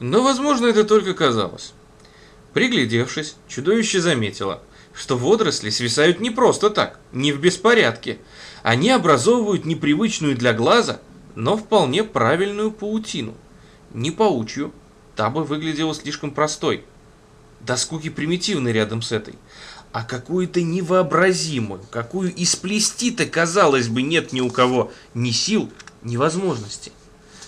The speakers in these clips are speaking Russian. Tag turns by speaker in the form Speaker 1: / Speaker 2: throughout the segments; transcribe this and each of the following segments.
Speaker 1: Но, возможно, это только казалось. Приглядевшись, чудовище заметило, что водоросли свисают не просто так, не в беспорядке. Они образовывают непривычную для глаза, но вполне правильную паутину. Не паучью, та бы выглядела слишком простой. До скуки примитивной рядом с этой. А какую-то невообразимую, какую и сплести-то, казалось бы, нет ни у кого ни сил, ни возможности.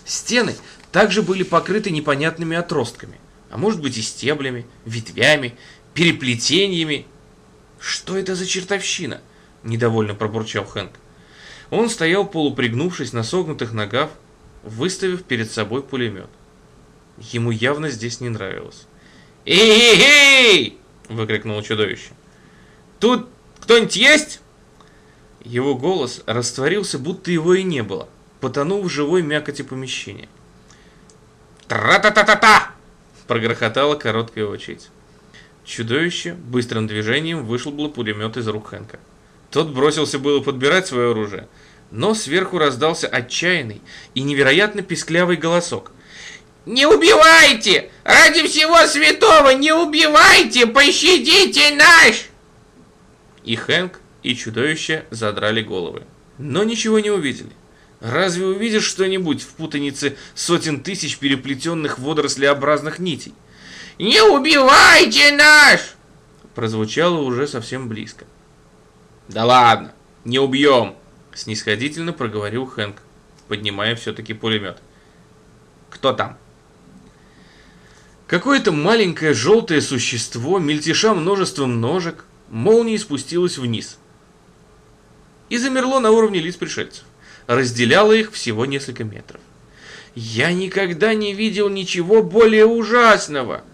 Speaker 1: Стены также были покрыты непонятными отростками, а может быть и стеблями, ветвями, переплетениями. «Что это за чертовщина?» – недовольно пробурчал Хэнк. Он стоял полупригнувшись на согнутых ногах, выставив перед собой пулемет. Ему явно здесь не нравилось. «Эй-эй-эй!» – выкрикнуло чудовище. «Тут кто-нибудь есть?» Его голос растворился, будто его и не было, потонув в живой мякоти помещения. «Тра-та-та-та-та!» – прогрохотала короткая очередь. Чудовище быстрым движением вышибло пулемет из рук Хэнка. Тот бросился было подбирать свое оружие, но сверху раздался отчаянный и невероятно писклявый голосок.
Speaker 2: «Не убивайте! Ради всего святого, не убивайте! Пощадите наш!»
Speaker 1: И Хэнк, и чудовище задрали головы, но ничего не увидели. Разве увидишь что-нибудь в путанице сотен тысяч переплетенных водорослеобразных нитей?
Speaker 2: «Не убивайте наш!»
Speaker 1: Прозвучало уже совсем близко. «Да ладно, не убьем!» Снисходительно проговорил Хэнк, поднимая все-таки пулемет. «Кто там?» Какое-то маленькое желтое существо, мельтеша множеством ножек, молнией спустилось вниз и замерло на уровне лиц пришельцев. Разделяло их всего несколько метров. «Я никогда не видел ничего более ужасного!»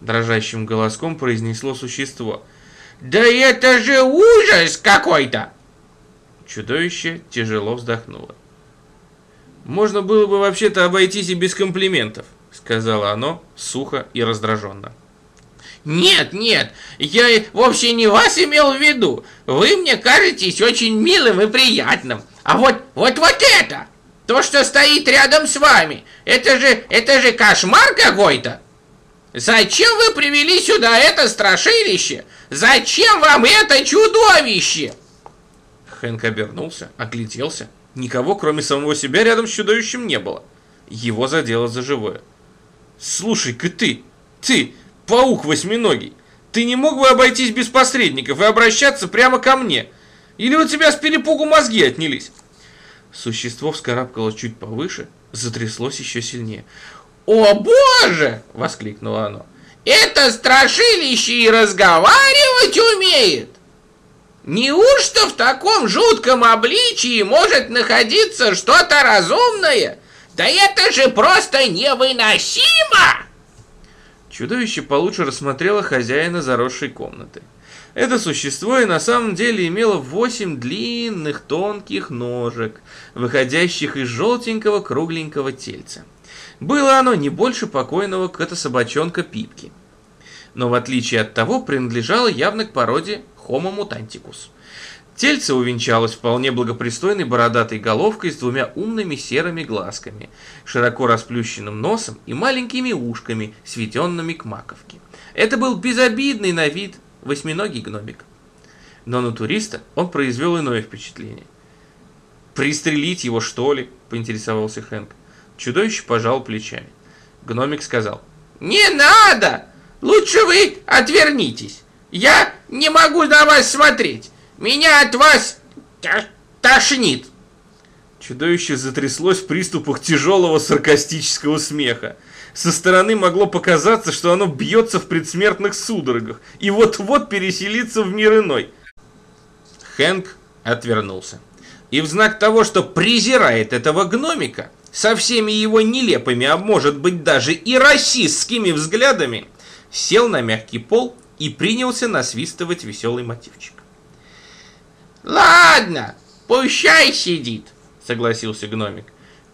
Speaker 1: Дрожащим голоском произнесло существо.
Speaker 2: «Да это же ужас какой-то!»
Speaker 1: Чудовище тяжело вздохнуло. «Можно было бы вообще-то обойтись и без комплиментов», сказала оно сухо и раздраженно.
Speaker 2: «Нет, нет, я вовсе не вас имел в виду. Вы мне кажетесь очень милым и приятным. А вот, вот, вот это, то, что стоит рядом с вами, это же, это же кошмар какой-то. Зачем вы привели сюда это страшилище? Зачем вам это чудовище?»
Speaker 1: Хэнк обернулся, огляделся. Никого, кроме самого себя, рядом с чудовищем не было. Его задело за живое. «Слушай-ка ты, ты, паук восьминогий, ты не мог бы обойтись без посредников и обращаться прямо ко мне? Или у тебя с перепугу мозги отнялись?» Существо вскарабкалось чуть повыше, затряслось еще сильнее.
Speaker 2: «О боже!» — воскликнуло оно. «Это страшилище и разговаривать умеет!» Неужто в таком жутком обличии может находиться что-то разумное? Да это же просто невыносимо!
Speaker 1: Чудовище получше рассмотрело хозяина заросшей комнаты. Это существо и на самом деле имело восемь длинных тонких ножек, выходящих из желтенького кругленького тельца. Было оно не больше покойного кота-собачонка Пипки. Но в отличие от того, принадлежало явно к породе Homo mutanticus. Тельце увенчалось вполне благопристойной бородатой головкой с двумя умными серыми глазками, широко расплющенным носом и маленькими ушками, сведенными к маковке. Это был безобидный на вид восьминогий гномик. Но на туриста он произвел иное впечатление. «Пристрелить его, что ли?» – поинтересовался Хэнк. Чудовище пожал плечами. Гномик сказал.
Speaker 2: «Не надо! Лучше вы отвернитесь. Я не могу на вас смотреть. Меня от вас тошнит!»
Speaker 1: Чудовище затряслось в приступах тяжелого саркастического смеха. Со стороны могло показаться, что оно бьется в предсмертных судорогах и вот-вот переселится в мир иной. Хэнк отвернулся. И в знак того, что презирает этого гномика, со всеми его нелепыми, а может быть даже и расистскими взглядами, сел на мягкий пол и принялся насвистывать веселый мотивчик.
Speaker 2: «Ладно, пущай сидит», — согласился гномик.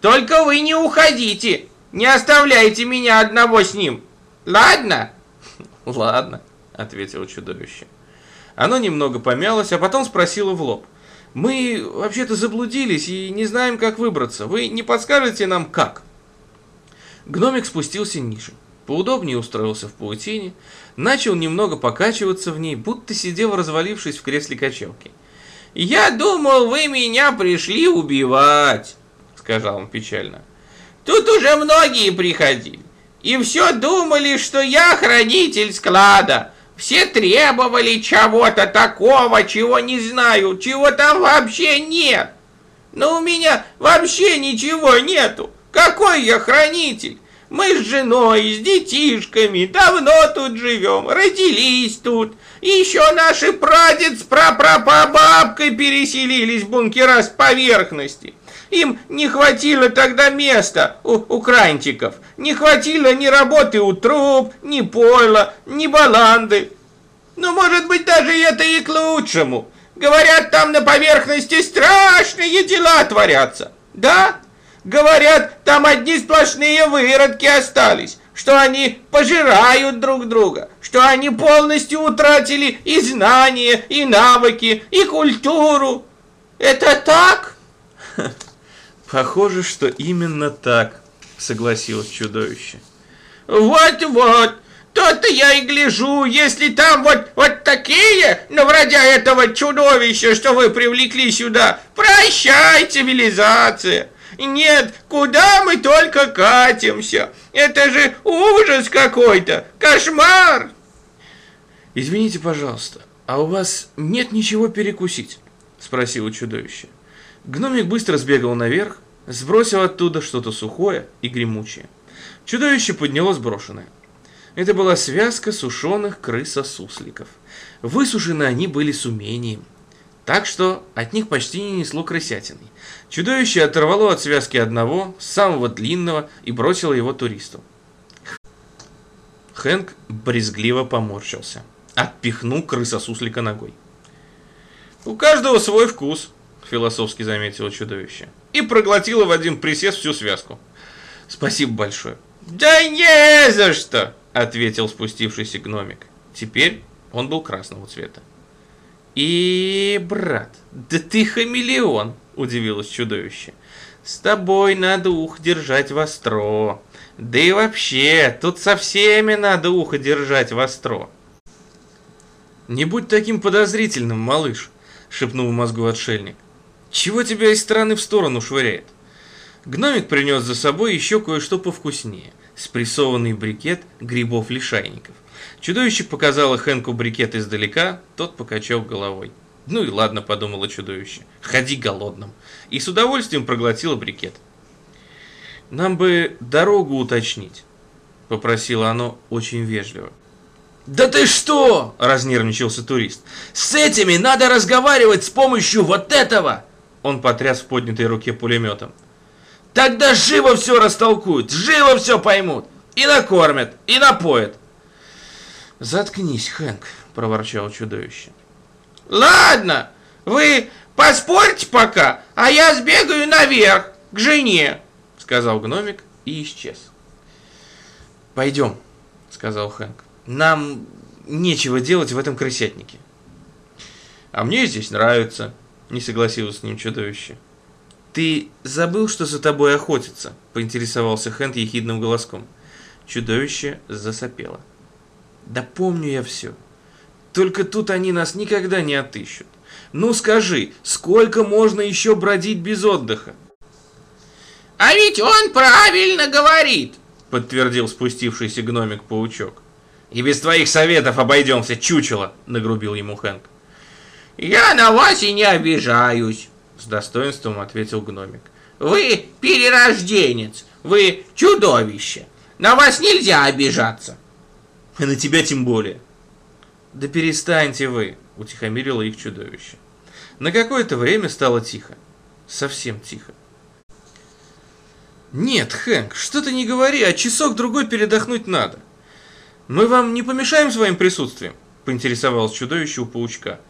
Speaker 2: «Только вы не уходите, не оставляйте меня одного с ним, ладно?»
Speaker 1: «Ладно», — ответило чудовище. Оно немного помялось, а потом спросило в лоб. «Мы вообще-то заблудились и не знаем, как выбраться. Вы не подскажете нам, как?» Гномик спустился ниже, поудобнее устроился в паутине, начал немного покачиваться в ней, будто сидел развалившись в кресле качалки.
Speaker 2: «Я думал, вы меня пришли убивать», — сказал он печально. «Тут уже многие приходили, и все думали, что я хранитель склада. Все требовали чего-то такого, чего не знаю, чего там вообще нет. Но у меня вообще ничего нету. Какой я хранитель? Мы с женой, с детишками давно тут живем, родились тут. Еще наши прадед с прапрапабабкой переселились в бункера с поверхности. Им не хватило тогда места у, у крантиков. Не хватило ни работы у труб, ни пойла, ни баланды. Ну, может быть, даже это и к лучшему. Говорят, там на поверхности страшные дела творятся. Да? Говорят, там одни сплошные выродки остались, что они пожирают друг друга, что они полностью утратили и знания, и навыки, и культуру. Это так?
Speaker 1: Похоже, что именно так, согласилось чудовище.
Speaker 2: Вот-вот, то-то я и гляжу, если там вот, вот такие, ну, вроде этого чудовища, что вы привлекли сюда, прощай, цивилизация. Нет, куда мы только катимся? Это же ужас какой-то, кошмар.
Speaker 1: Извините, пожалуйста, а у вас нет ничего перекусить? Спросило чудовище. Гномик быстро сбегал наверх, сбросил оттуда что-то сухое и гремучее. Чудовище подняло сброшенное. Это была связка сушеных крысосусликов. Высушены они были с умением, так что от них почти не несло крысятиной. Чудовище оторвало от связки одного, самого длинного, и бросило его туристу. Хэнк брезгливо поморщился. Отпихнул крысосуслика ногой. «У каждого свой вкус», — философски заметило чудовище. И проглотило в один присест всю связку. «Спасибо большое».
Speaker 2: «Да не за что!»
Speaker 1: — ответил спустившийся гномик. Теперь он был красного цвета. «И, брат, да ты хамелеон!» – удивилось чудовище. «С тобой надо ух держать востро. Да и вообще, тут со всеми надо ухо держать востро». «Не будь таким подозрительным, малыш», – шепнул в мозгу отшельник. «Чего тебя из стороны в сторону швыряет?» Гномик принес за собой еще кое-что повкуснее – спрессованный брикет грибов-лишайников – Чудовище показало Хэнку брикет издалека, тот покачал головой. Ну и ладно, подумало чудовище, ходи голодным. И с удовольствием проглотило брикет. Нам бы дорогу уточнить, попросило оно очень вежливо.
Speaker 2: «Да ты что?» – разнервничался турист. «С этими надо разговаривать с помощью вот этого!»
Speaker 1: Он потряс в поднятой руке пулеметом.
Speaker 2: «Тогда живо все растолкуют, живо все поймут! И накормят, и напоят!
Speaker 1: «Заткнись, Хэнк», — проворчал чудовище.
Speaker 2: «Ладно, вы поспорьте пока, а я сбегаю наверх, к жене», — сказал гномик и исчез.
Speaker 1: «Пойдем», — сказал Хэнк. «Нам нечего делать в этом крысятнике». «А мне здесь нравится», — не согласилось с ним чудовище. «Ты забыл, что за тобой охотятся?» — поинтересовался Хэнк ехидным голоском. Чудовище засопело. Да помню я все. Только тут они нас никогда не отыщут. Ну скажи, сколько можно еще бродить без отдыха?
Speaker 2: А ведь он правильно говорит,
Speaker 1: подтвердил спустившийся гномик-паучок. И без твоих советов обойдемся, чучело, нагрубил ему Хэнк.
Speaker 2: Я на вас и не обижаюсь, с достоинством ответил гномик. Вы перерожденец, вы чудовище. На вас нельзя обижаться.
Speaker 1: И на тебя тем более. Да перестаньте вы, утихомирило их чудовище. На какое-то время стало тихо. Совсем тихо. Нет, Хэнк, что ты не говори, а часок-другой передохнуть надо. Мы вам не помешаем своим присутствием? Поинтересовалось чудовище у паучка.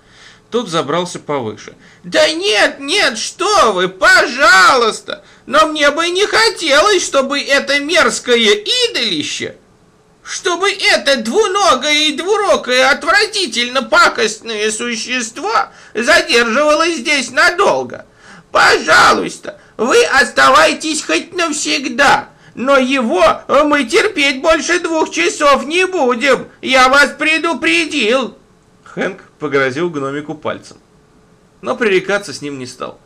Speaker 1: Тот забрался повыше.
Speaker 2: «Да нет, нет, что вы, пожалуйста! Но мне бы не хотелось, чтобы это мерзкое идолище чтобы это двуногое и двурокое отвратительно пакостное существо задерживалось здесь надолго. Пожалуйста, вы оставайтесь хоть навсегда. но его мы терпеть больше двух часов не будем. Я вас предупредил.
Speaker 1: Хэнк погрозил гномику пальцем, но пререкаться с ним не стал.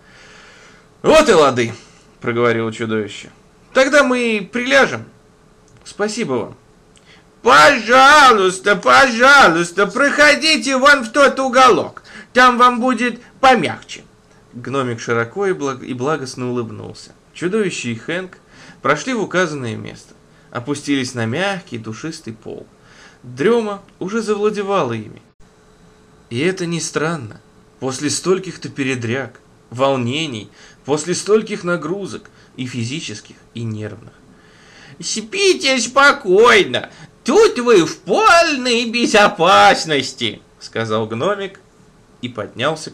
Speaker 1: «Вот и лады», — проговорило чудовище. «Тогда мы приляжем. Спасибо вам».
Speaker 2: «Пожалуйста, пожалуйста, проходите вон в тот уголок. Там вам будет помягче».
Speaker 1: Гномик широко и, благ... и благостно улыбнулся. Чудовище и Хэнк прошли в указанное место, опустились на мягкий душистый пол. Дрема уже завладевала ими. И это не странно. После стольких-то передряг, волнений, после стольких нагрузок, и физических, и нервных.
Speaker 2: «Спите спокойно, тут вы в полной безопасности»,
Speaker 1: сказал гномик и поднялся к